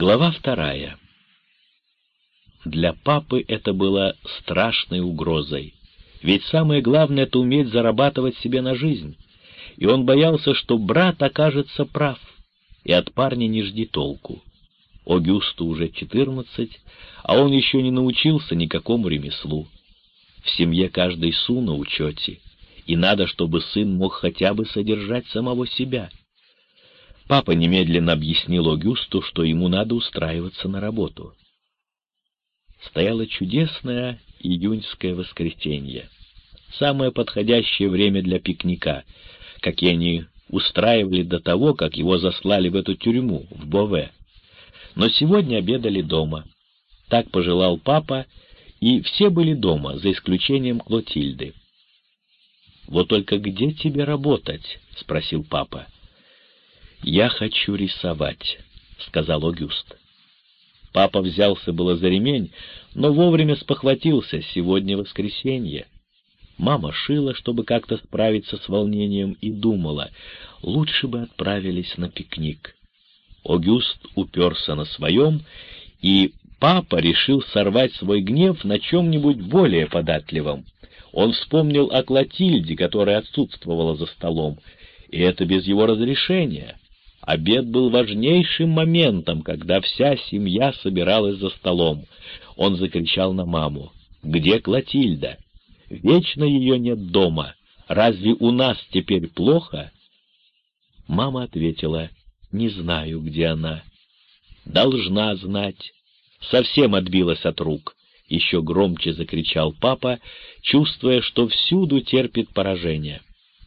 Глава вторая. Для папы это было страшной угрозой, ведь самое главное — это уметь зарабатывать себе на жизнь, и он боялся, что брат окажется прав, и от парня не жди толку. Огюсту уже четырнадцать, а он еще не научился никакому ремеслу. В семье каждый су на учете, и надо, чтобы сын мог хотя бы содержать самого себя — Папа немедленно объяснил Огюсту, что ему надо устраиваться на работу. Стояло чудесное июньское воскресенье. Самое подходящее время для пикника, какие они устраивали до того, как его заслали в эту тюрьму, в Бове. Но сегодня обедали дома. Так пожелал папа, и все были дома, за исключением Клотильды. «Вот только где тебе работать?» — спросил папа. «Я хочу рисовать», — сказал Огюст. Папа взялся было за ремень, но вовремя спохватился, сегодня воскресенье. Мама шила, чтобы как-то справиться с волнением, и думала, лучше бы отправились на пикник. Огюст уперся на своем, и папа решил сорвать свой гнев на чем-нибудь более податливом. Он вспомнил о Клотильде, которая отсутствовала за столом, и это без его разрешения. Обед был важнейшим моментом, когда вся семья собиралась за столом. Он закричал на маму. «Где Клотильда? Вечно ее нет дома. Разве у нас теперь плохо?» Мама ответила. «Не знаю, где она». «Должна знать». Совсем отбилась от рук. Еще громче закричал папа, чувствуя, что всюду терпит поражение.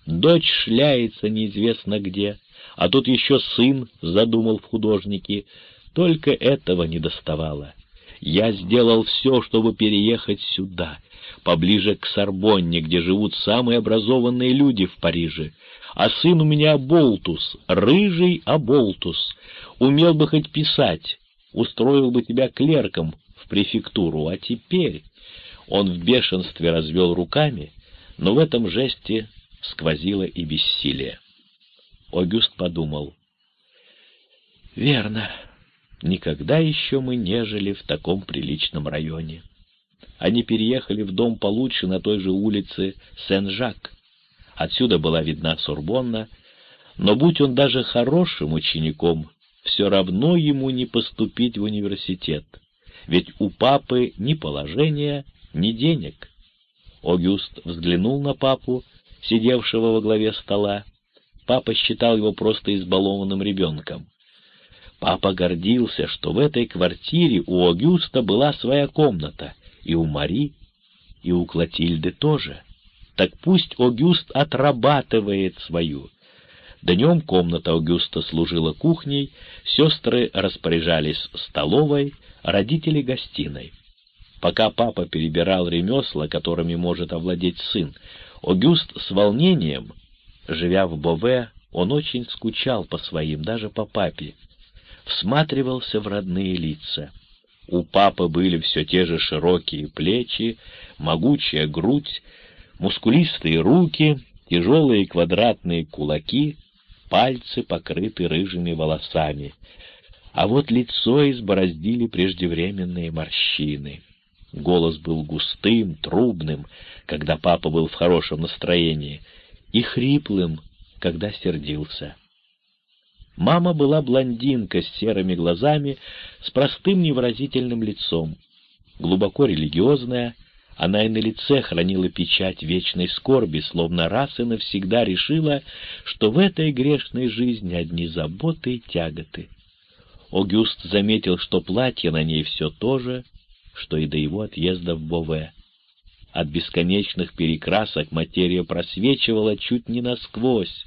Дочь шляется неизвестно где, а тут еще сын задумал в художнике. Только этого не доставало. Я сделал все, чтобы переехать сюда, поближе к Сорбонне, где живут самые образованные люди в Париже. А сын у меня Болтус, рыжий Аболтус. Умел бы хоть писать, устроил бы тебя клерком в префектуру, а теперь... Он в бешенстве развел руками, но в этом жесте сквозило и бессилие. Огюст подумал. «Верно. Никогда еще мы не жили в таком приличном районе. Они переехали в дом получше на той же улице Сен-Жак. Отсюда была видна Сорбонна, но будь он даже хорошим учеником, все равно ему не поступить в университет, ведь у папы ни положения, ни денег. Огюст взглянул на папу, сидевшего во главе стола, Папа считал его просто избалованным ребенком. Папа гордился, что в этой квартире у Огюста была своя комната, и у Мари, и у Клотильды тоже. Так пусть Огюст отрабатывает свою. Днем комната Огюста служила кухней, сестры распоряжались столовой, родители — гостиной. Пока папа перебирал ремесла, которыми может овладеть сын, Огюст с волнением Живя в Бове, он очень скучал по своим, даже по папе. Всматривался в родные лица. У папы были все те же широкие плечи, могучая грудь, мускулистые руки, тяжелые квадратные кулаки, пальцы покрыты рыжими волосами. А вот лицо избороздили преждевременные морщины. Голос был густым, трубным, когда папа был в хорошем настроении — и хриплым, когда сердился. Мама была блондинка с серыми глазами, с простым невыразительным лицом. Глубоко религиозная, она и на лице хранила печать вечной скорби, словно раз и навсегда решила, что в этой грешной жизни одни заботы и тяготы. Огюст заметил, что платье на ней все то же, что и до его отъезда в Бове. От бесконечных перекрасок материя просвечивала чуть не насквозь.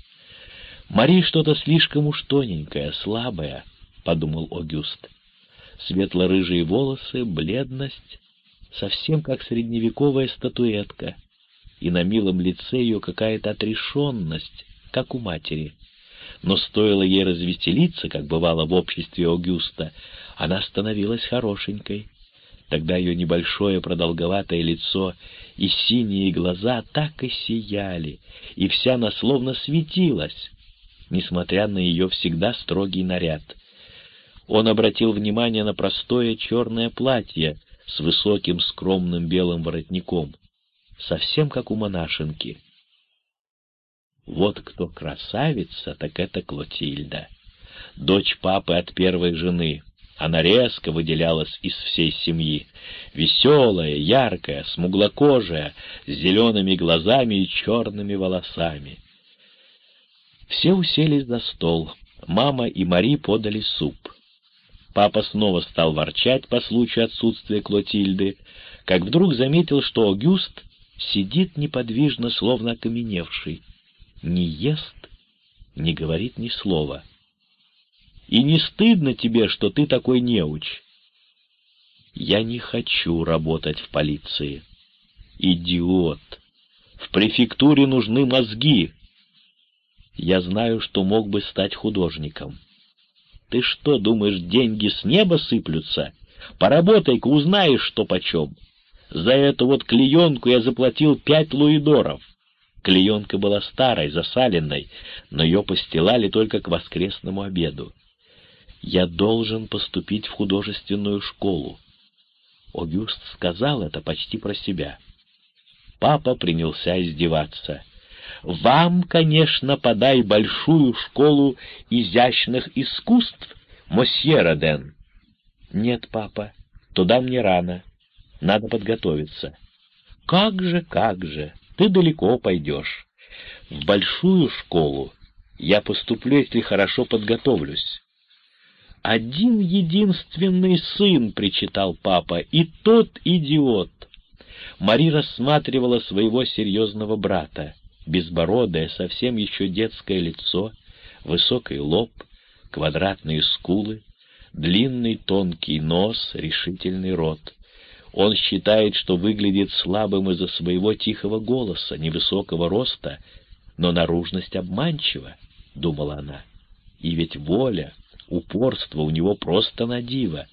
«Мари что-то слишком уж тоненькое, слабое», — подумал Огюст. Светло-рыжие волосы, бледность, совсем как средневековая статуэтка, и на милом лице ее какая-то отрешенность, как у матери. Но стоило ей развеселиться, как бывало в обществе Огюста, она становилась хорошенькой. Тогда ее небольшое продолговатое лицо и синие глаза так и сияли, и вся она словно светилась, несмотря на ее всегда строгий наряд. Он обратил внимание на простое черное платье с высоким скромным белым воротником, совсем как у монашенки. Вот кто красавица, так это Клотильда, дочь папы от первой жены. Она резко выделялась из всей семьи. Веселая, яркая, смуглокожая, с зелеными глазами и черными волосами. Все уселись за стол. Мама и Мари подали суп. Папа снова стал ворчать по случаю отсутствия Клотильды, как вдруг заметил, что Огюст сидит неподвижно, словно окаменевший, не ест, не говорит ни слова. И не стыдно тебе, что ты такой неуч? Я не хочу работать в полиции. Идиот! В префектуре нужны мозги. Я знаю, что мог бы стать художником. Ты что, думаешь, деньги с неба сыплются? Поработай-ка, узнаешь, что почем. За эту вот клеенку я заплатил пять луидоров. Клеенка была старой, засаленной, но ее постилали только к воскресному обеду. Я должен поступить в художественную школу. Огюст сказал это почти про себя. Папа принялся издеваться. «Вам, конечно, подай большую школу изящных искусств, мосье Роден». «Нет, папа, туда мне рано. Надо подготовиться». «Как же, как же, ты далеко пойдешь. В большую школу я поступлю, если хорошо подготовлюсь один единственный сын, — причитал папа, — и тот идиот. Мари рассматривала своего серьезного брата, безбородое, совсем еще детское лицо, высокий лоб, квадратные скулы, длинный тонкий нос, решительный рот. Он считает, что выглядит слабым из-за своего тихого голоса, невысокого роста, но наружность обманчива, — думала она. И ведь воля, упорство у него просто на диво.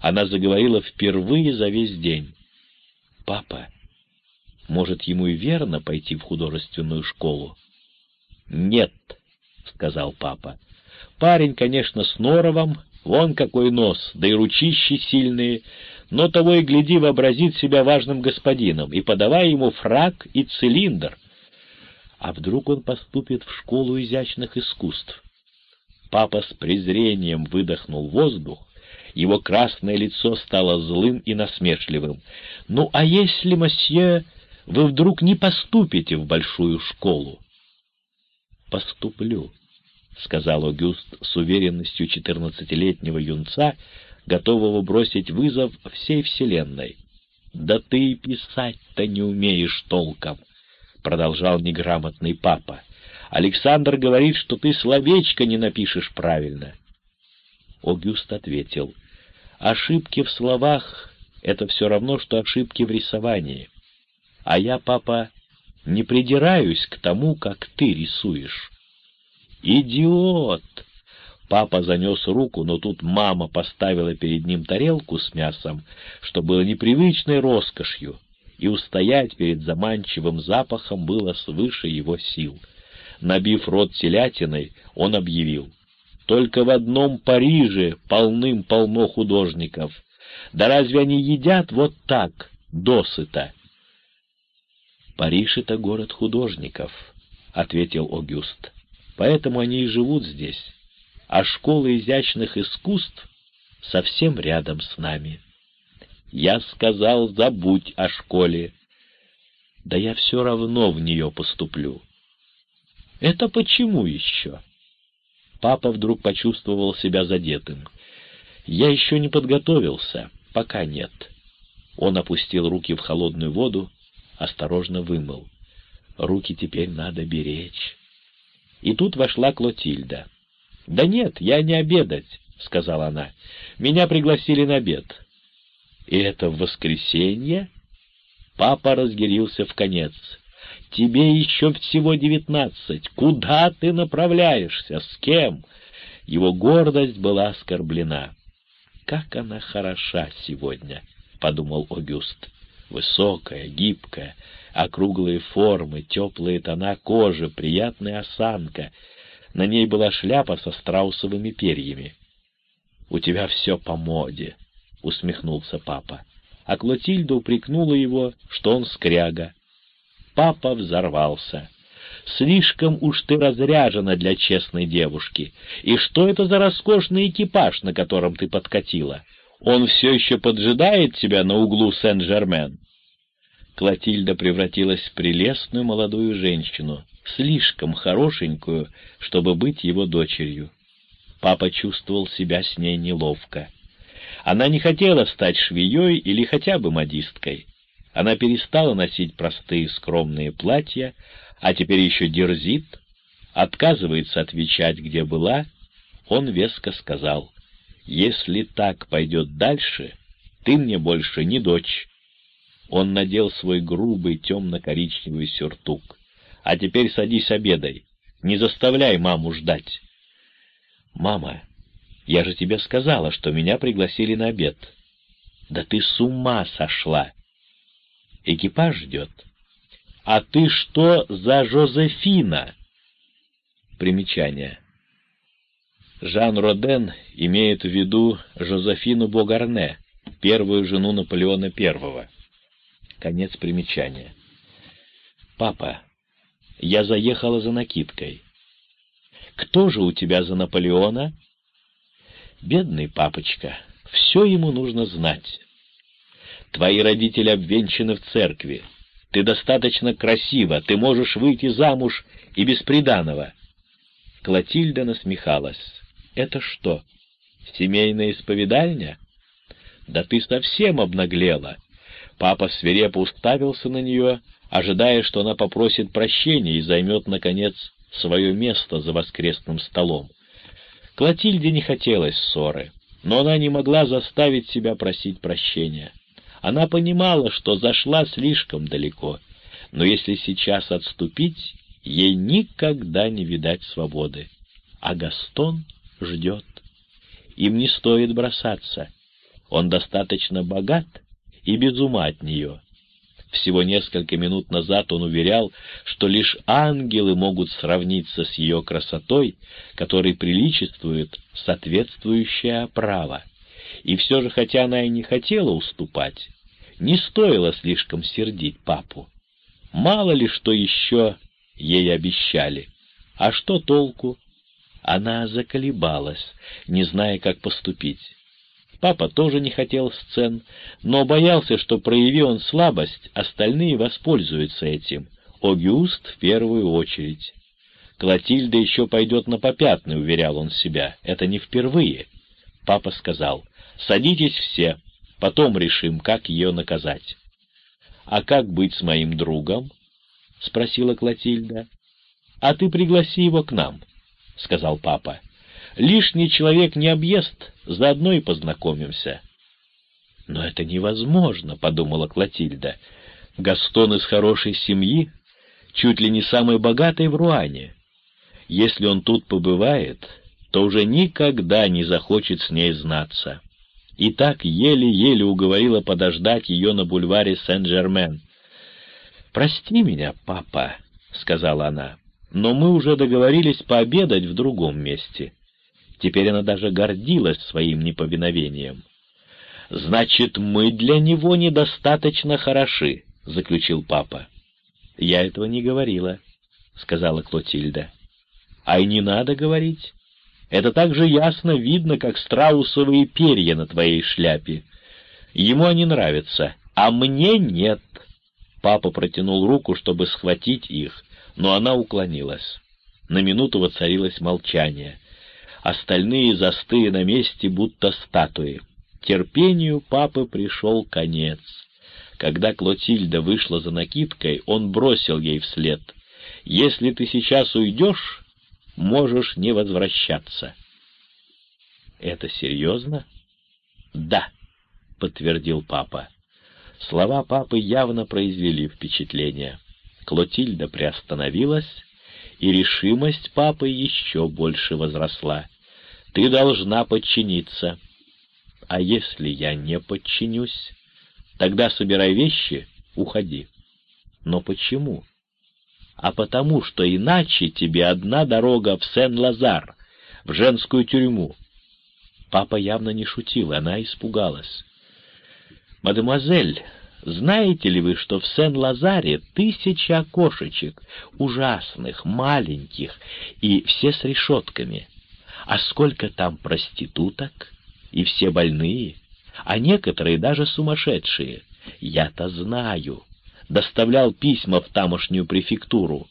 Она заговорила впервые за весь день. «Папа, может, ему и верно пойти в художественную школу?» «Нет», — сказал папа. «Парень, конечно, с норовом, вон какой нос, да и ручищи сильные, но того и гляди вообразит себя важным господином, и подавай ему фраг и цилиндр. А вдруг он поступит в школу изящных искусств? Папа с презрением выдохнул воздух, его красное лицо стало злым и насмешливым. «Ну а если, мосье, вы вдруг не поступите в большую школу?» «Поступлю», — сказал Огюст с уверенностью четырнадцатилетнего юнца, готового бросить вызов всей вселенной. «Да ты писать-то не умеешь толком», — продолжал неграмотный папа. Александр говорит, что ты словечко не напишешь правильно. Огюст ответил, ошибки в словах — это все равно, что ошибки в рисовании. А я, папа, не придираюсь к тому, как ты рисуешь. Идиот! Папа занес руку, но тут мама поставила перед ним тарелку с мясом, что было непривычной роскошью, и устоять перед заманчивым запахом было свыше его сил — Набив рот телятиной, он объявил. «Только в одном Париже полным-полно художников. Да разве они едят вот так, досыта?» «Париж — это город художников», — ответил Огюст. «Поэтому они и живут здесь. А школа изящных искусств совсем рядом с нами». Я сказал, забудь о школе. Да я все равно в нее поступлю. Это почему еще? Папа вдруг почувствовал себя задетым. Я еще не подготовился, пока нет. Он опустил руки в холодную воду, осторожно вымыл. Руки теперь надо беречь. И тут вошла Клотильда. — Да нет, я не обедать, — сказала она. — Меня пригласили на обед. — И это в воскресенье? Папа разгорился в конец. Тебе еще всего девятнадцать. Куда ты направляешься? С кем?» Его гордость была оскорблена. «Как она хороша сегодня!» — подумал Огюст. Высокая, гибкая, округлые формы, теплые тона кожи, приятная осанка. На ней была шляпа со страусовыми перьями. У тебя все по моде, — усмехнулся папа. А Клотильда упрекнула его, что он скряга. Папа взорвался. Слишком уж ты разряжена для честной девушки. И что это за роскошный экипаж, на котором ты подкатила? Он все еще поджидает тебя на углу Сен-Жермен. Клотильда превратилась в прелестную молодую женщину, слишком хорошенькую, чтобы быть его дочерью. Папа чувствовал себя с ней неловко. Она не хотела стать швеей или хотя бы модисткой. Она перестала носить простые скромные платья, а теперь еще дерзит, отказывается отвечать, где была. Он веско сказал, «Если так пойдет дальше, ты мне больше не дочь». Он надел свой грубый темно-коричневый сюртук. «А теперь садись обедай, не заставляй маму ждать». «Мама, я же тебе сказала, что меня пригласили на обед». «Да ты с ума сошла!» «Экипаж ждет». «А ты что за Жозефина?» Примечание. Жан Роден имеет в виду Жозефину Богарне, первую жену Наполеона I. Конец примечания. «Папа, я заехала за накидкой. Кто же у тебя за Наполеона?» «Бедный папочка, все ему нужно знать. Твои родители обвенчаны в церкви. Ты достаточно красива, ты можешь выйти замуж и без приданого». Клотильда насмехалась. «Это что, семейная исповедальня? Да ты совсем обнаглела!» Папа свирепо уставился на нее, ожидая, что она попросит прощения и займет, наконец, свое место за воскресным столом. Клотильде не хотелось ссоры, но она не могла заставить себя просить прощения. Она понимала, что зашла слишком далеко, но если сейчас отступить, ей никогда не видать свободы. А Гастон ждет. Им не стоит бросаться. Он достаточно богат и без ума от нее. Всего несколько минут назад он уверял, что лишь ангелы могут сравниться с ее красотой, которой приличествует соответствующее право. И все же, хотя она и не хотела уступать, не стоило слишком сердить папу. Мало ли что еще ей обещали. А что толку? Она заколебалась, не зная, как поступить. Папа тоже не хотел сцен, но боялся, что, прояви он слабость, остальные воспользуются этим. Огюст в первую очередь. Клотильда еще пойдет на попятный, уверял он себя. Это не впервые. Папа сказал, садитесь все, потом решим, как ее наказать. «А как быть с моим другом?» — спросила Клотильда. «А ты пригласи его к нам», — сказал папа. Лишний человек не объест, заодно и познакомимся. — Но это невозможно, — подумала Клотильда. Гастон из хорошей семьи, чуть ли не самый богатый в Руане. Если он тут побывает, то уже никогда не захочет с ней знаться. И так еле-еле уговорила подождать ее на бульваре Сен-Жермен. «Прости меня, папа», — сказала она, — «но мы уже договорились пообедать в другом месте». Теперь она даже гордилась своим неповиновением. «Значит, мы для него недостаточно хороши», — заключил папа. «Я этого не говорила», — сказала Клотильда. «А и не надо говорить. Это так же ясно видно, как страусовые перья на твоей шляпе. Ему они нравятся, а мне нет». Папа протянул руку, чтобы схватить их, но она уклонилась. На минуту воцарилось молчание — остальные застыли на месте, будто статуи. Терпению папы пришел конец. Когда Клотильда вышла за накидкой, он бросил ей вслед. «Если ты сейчас уйдешь, можешь не возвращаться». «Это серьезно?» «Да», — подтвердил папа. Слова папы явно произвели впечатление. Клотильда приостановилась, и решимость папы еще больше возросла. Ты должна подчиниться. А если я не подчинюсь, тогда собирай вещи, уходи. Но почему? А потому, что иначе тебе одна дорога в Сен-Лазар, в женскую тюрьму. Папа явно не шутил, она испугалась. «Мадемуазель, знаете ли вы, что в Сен-Лазаре тысяча окошечек, ужасных, маленьких, и все с решетками? А сколько там проституток? И все больные, а некоторые даже сумасшедшие. Я-то знаю. Доставлял письма в тамошнюю префектуру.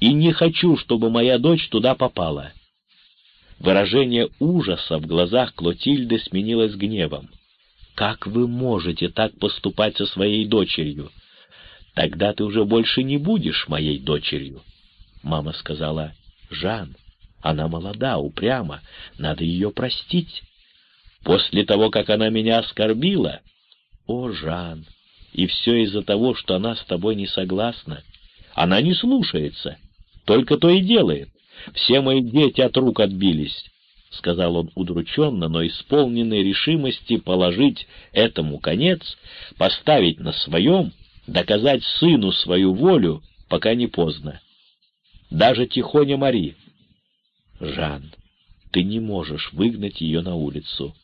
И не хочу, чтобы моя дочь туда попала. Выражение ужаса в глазах Клотильды сменилось гневом. «Как вы можете так поступать со своей дочерью? Тогда ты уже больше не будешь моей дочерью». Мама сказала, «Жан, она молода, упряма, надо ее простить. После того, как она меня оскорбила...» «О, Жан, и все из-за того, что она с тобой не согласна. Она не слушается, только то и делает. Все мои дети от рук отбились. — сказал он удрученно, но исполненной решимости положить этому конец, поставить на своем, доказать сыну свою волю, пока не поздно. Даже Тихоня Мари. Жан, ты не можешь выгнать ее на улицу.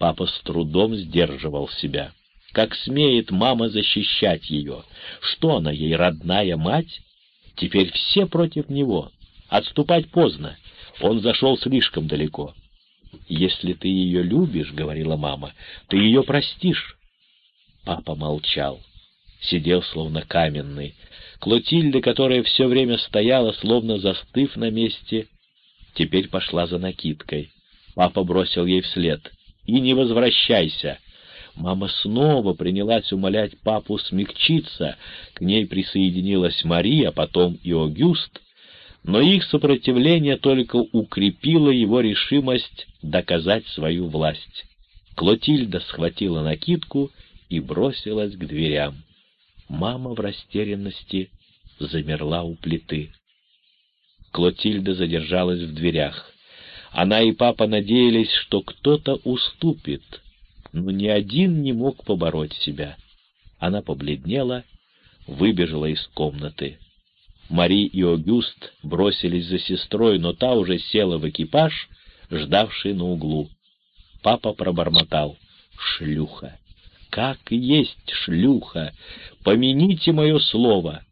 Папа с трудом сдерживал себя. Как смеет мама защищать ее? Что она ей, родная мать? Теперь все против него. Отступать поздно. Он зашел слишком далеко. «Если ты ее любишь, — говорила мама, — ты ее простишь». Папа молчал, сидел словно каменный. Клотильда, которая все время стояла, словно застыв на месте, теперь пошла за накидкой. Папа бросил ей вслед. «И не возвращайся!» Мама снова принялась умолять папу смягчиться. К ней присоединилась Мария, потом и Огюст, но их сопротивление только укрепило его решимость доказать свою власть. Клотильда схватила накидку и бросилась к дверям. Мама в растерянности замерла у плиты. Клотильда задержалась в дверях. Она и папа надеялись, что кто-то уступит, но ни один не мог побороть себя. Она побледнела, выбежала из комнаты. Мари и Огюст бросились за сестрой, но та уже села в экипаж, ждавший на углу. Папа пробормотал. «Шлюха! Как есть шлюха! Помяните мое слово!»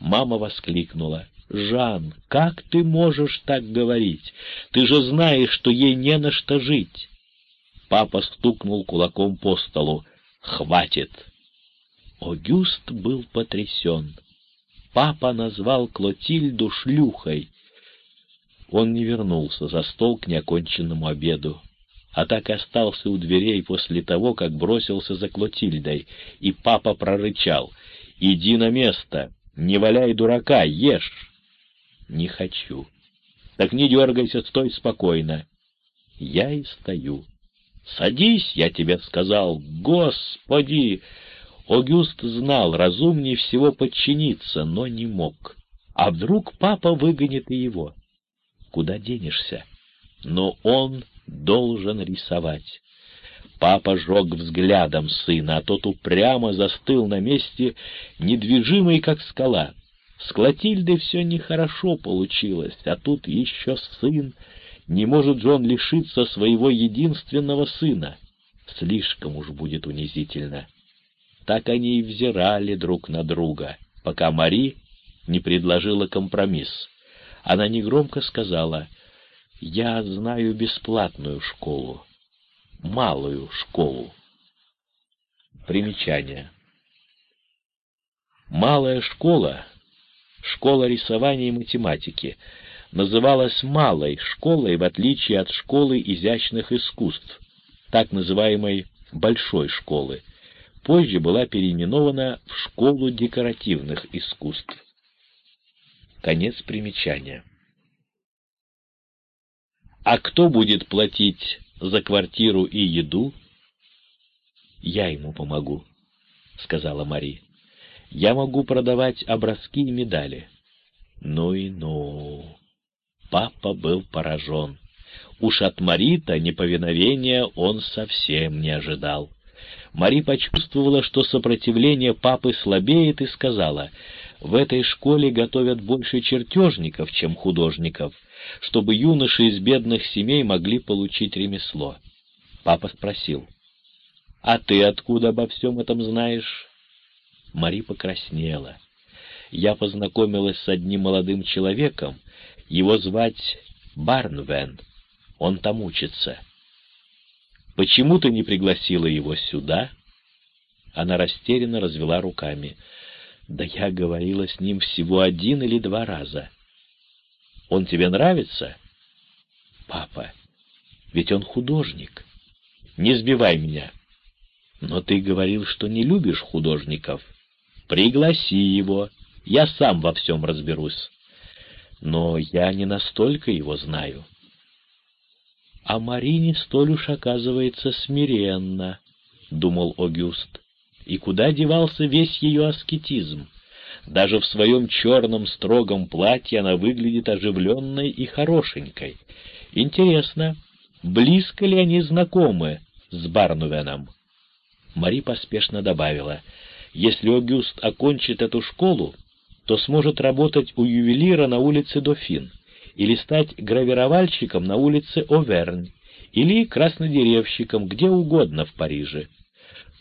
Мама воскликнула. «Жан, как ты можешь так говорить? Ты же знаешь, что ей не на что жить!» Папа стукнул кулаком по столу. «Хватит!» Огюст был потрясен. Папа назвал Клотильду шлюхой. Он не вернулся за стол к неоконченному обеду, а так остался у дверей после того, как бросился за Клотильдой, и папа прорычал «Иди на место, не валяй дурака, ешь!» «Не хочу». «Так не дергайся, стой спокойно». Я и стою. «Садись, я тебе сказал, Господи!» Огюст знал, разумнее всего подчиниться, но не мог. А вдруг папа выгонит и его? Куда денешься? Но он должен рисовать. Папа жег взглядом сына, а тот упрямо застыл на месте, недвижимый, как скала. С Клотильдой все нехорошо получилось, а тут еще сын. Не может же он лишиться своего единственного сына. Слишком уж будет унизительно. Так они и взирали друг на друга, пока Мари не предложила компромисс. Она негромко сказала, «Я знаю бесплатную школу, малую школу». Примечание. Малая школа, школа рисования и математики, называлась малой школой в отличие от школы изящных искусств, так называемой большой школы, позже была переименована в Школу декоративных искусств. Конец примечания. А кто будет платить за квартиру и еду? Я ему помогу, сказала Мари. Я могу продавать образки и медали. Ну и ну. Папа был поражен. Уж от Марита неповиновения он совсем не ожидал. Мари почувствовала, что сопротивление папы слабеет, и сказала, В этой школе готовят больше чертежников, чем художников, чтобы юноши из бедных семей могли получить ремесло. Папа спросил, «А ты откуда обо всем этом знаешь?» Мари покраснела. Я познакомилась с одним молодым человеком, его звать Барнвен, он там учится. Почему ты не пригласила его сюда?» Она растерянно развела руками. «Да я говорила с ним всего один или два раза. Он тебе нравится?» «Папа, ведь он художник. Не сбивай меня. Но ты говорил, что не любишь художников. Пригласи его, я сам во всем разберусь. Но я не настолько его знаю. А Марине столь уж оказывается смиренно, — думал Огюст. И куда девался весь ее аскетизм? Даже в своем черном строгом платье она выглядит оживленной и хорошенькой. Интересно, близко ли они знакомы с Барнувеном? Мари поспешно добавила, если Огюст окончит эту школу, то сможет работать у ювелира на улице Дофин или стать гравировальщиком на улице Овернь или краснодеревщиком где угодно в Париже.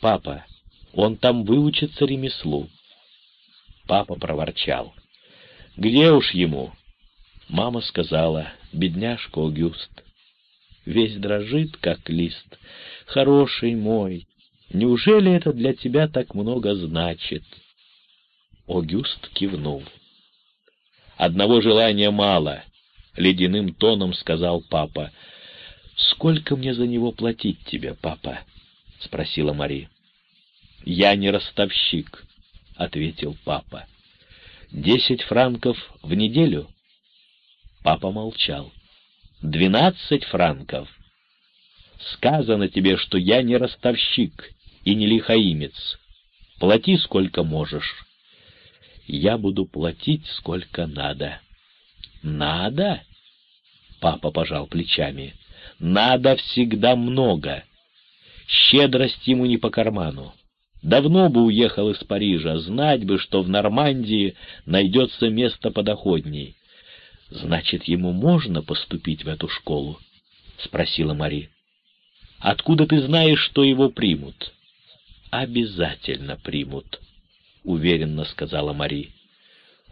Папа, он там выучится ремеслу. Папа проворчал. «Где уж ему?» Мама сказала, бедняжка Огюст. Весь дрожит, как лист. Хороший мой, неужели это для тебя так много значит?» Огюст кивнул. «Одного желания мало», — ледяным тоном сказал папа. «Сколько мне за него платить тебе, папа?» — спросила Мари. «Я не ростовщик», — ответил папа. «Десять франков в неделю?» Папа молчал. «Двенадцать франков. Сказано тебе, что я не ростовщик и не лихаимец. Плати сколько можешь» я буду платить сколько надо. Надо? Папа пожал плечами. Надо всегда много. Щедрость ему не по карману. Давно бы уехал из Парижа, знать бы, что в Нормандии найдется место подоходней. Значит, ему можно поступить в эту школу? — спросила Мари. — Откуда ты знаешь, что его примут? — Обязательно примут, — уверенно сказала Мари.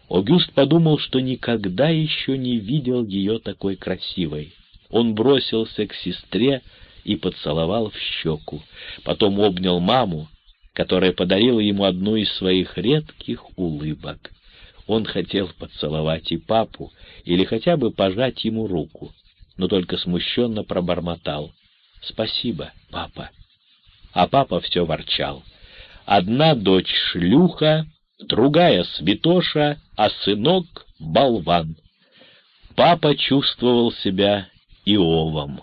Огюст подумал, что никогда еще не видел ее такой красивой. Он бросился к сестре и поцеловал в щеку. Потом обнял маму, которая подарила ему одну из своих редких улыбок. Он хотел поцеловать и папу, или хотя бы пожать ему руку, но только смущенно пробормотал. «Спасибо, папа». А папа все ворчал. Одна дочь шлюха, другая святоша, а сынок — болван. Папа чувствовал себя Иовом.